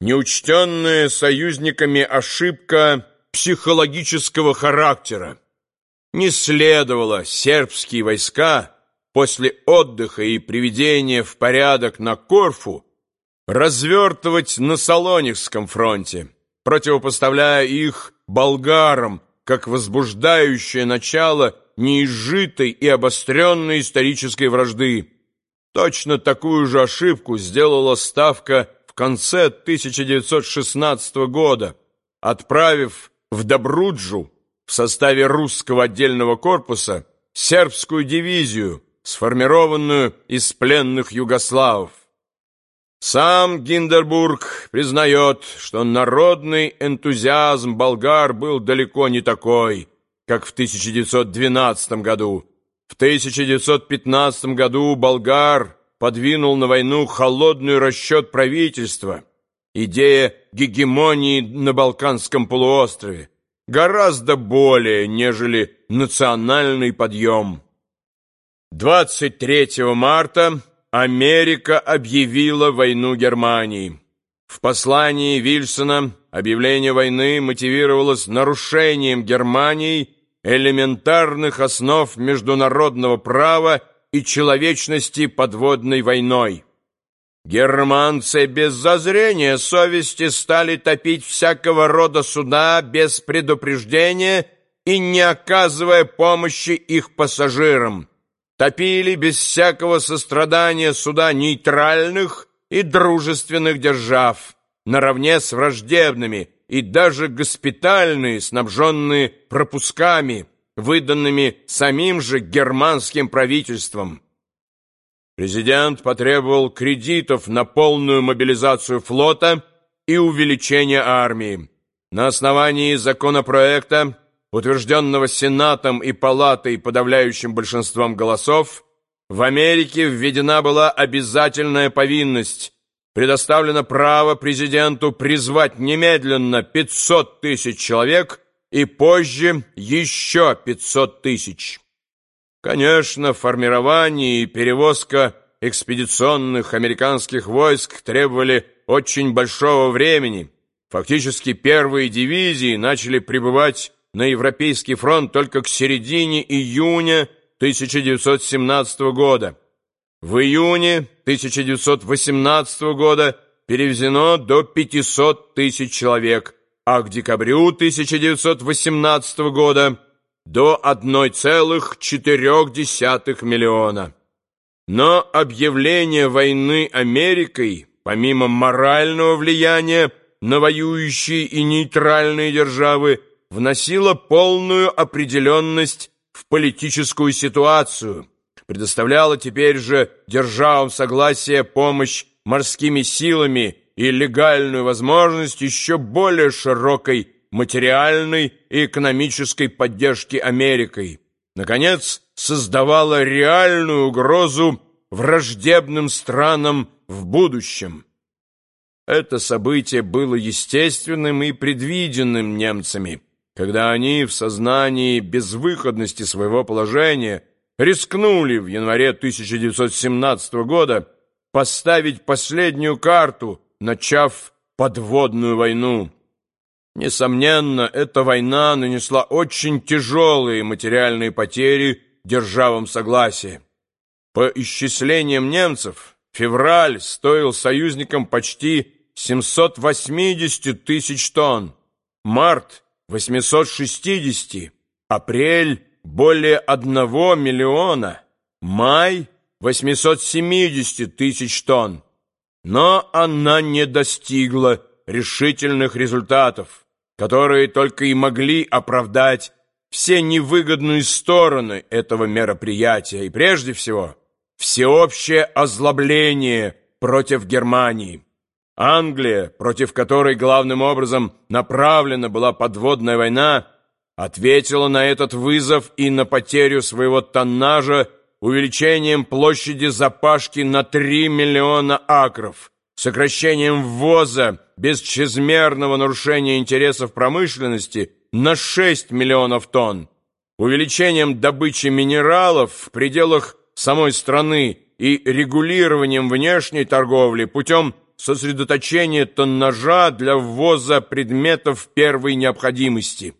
неучтенная союзниками ошибка психологического характера. Не следовало сербские войска после отдыха и приведения в порядок на Корфу развертывать на Салоникском фронте, противопоставляя их болгарам как возбуждающее начало неизжитой и обостренной исторической вражды. Точно такую же ошибку сделала Ставка конце 1916 года, отправив в Добруджу в составе русского отдельного корпуса сербскую дивизию, сформированную из пленных югославов. Сам Гиндербург признает, что народный энтузиазм болгар был далеко не такой, как в 1912 году. В 1915 году болгар подвинул на войну холодный расчет правительства, идея гегемонии на Балканском полуострове, гораздо более, нежели национальный подъем. 23 марта Америка объявила войну Германии. В послании Вильсона объявление войны мотивировалось нарушением Германией элементарных основ международного права и человечности подводной войной. Германцы без зазрения совести стали топить всякого рода суда без предупреждения и не оказывая помощи их пассажирам топили без всякого сострадания суда нейтральных и дружественных держав, наравне с враждебными и даже госпитальные, снабженные пропусками, выданными самим же германским правительством. Президент потребовал кредитов на полную мобилизацию флота и увеличение армии. На основании законопроекта утвержденного Сенатом и Палатой подавляющим большинством голосов, в Америке введена была обязательная повинность, предоставлено право президенту призвать немедленно 500 тысяч человек и позже еще 500 тысяч. Конечно, формирование и перевозка экспедиционных американских войск требовали очень большого времени. Фактически первые дивизии начали прибывать на Европейский фронт только к середине июня 1917 года. В июне 1918 года перевезено до 500 тысяч человек, а к декабрю 1918 года до 1,4 миллиона. Но объявление войны Америкой, помимо морального влияния на воюющие и нейтральные державы, вносила полную определенность в политическую ситуацию, предоставляла теперь же державам согласие помощь морскими силами и легальную возможность еще более широкой материальной и экономической поддержки Америкой. Наконец, создавала реальную угрозу враждебным странам в будущем. Это событие было естественным и предвиденным немцами – когда они в сознании безвыходности своего положения рискнули в январе 1917 года поставить последнюю карту, начав подводную войну. Несомненно, эта война нанесла очень тяжелые материальные потери державам согласия. По исчислениям немцев, февраль стоил союзникам почти 780 тысяч тонн, март – 860, апрель более 1 миллиона, май 870 тысяч тонн. Но она не достигла решительных результатов, которые только и могли оправдать все невыгодные стороны этого мероприятия и, прежде всего, всеобщее озлобление против Германии. Англия, против которой главным образом направлена была подводная война, ответила на этот вызов и на потерю своего тоннажа увеличением площади запашки на 3 миллиона акров, сокращением ввоза без чрезмерного нарушения интересов промышленности на 6 миллионов тонн, увеличением добычи минералов в пределах самой страны и регулированием внешней торговли путем сосредоточение тоннажа для ввоза предметов первой необходимости.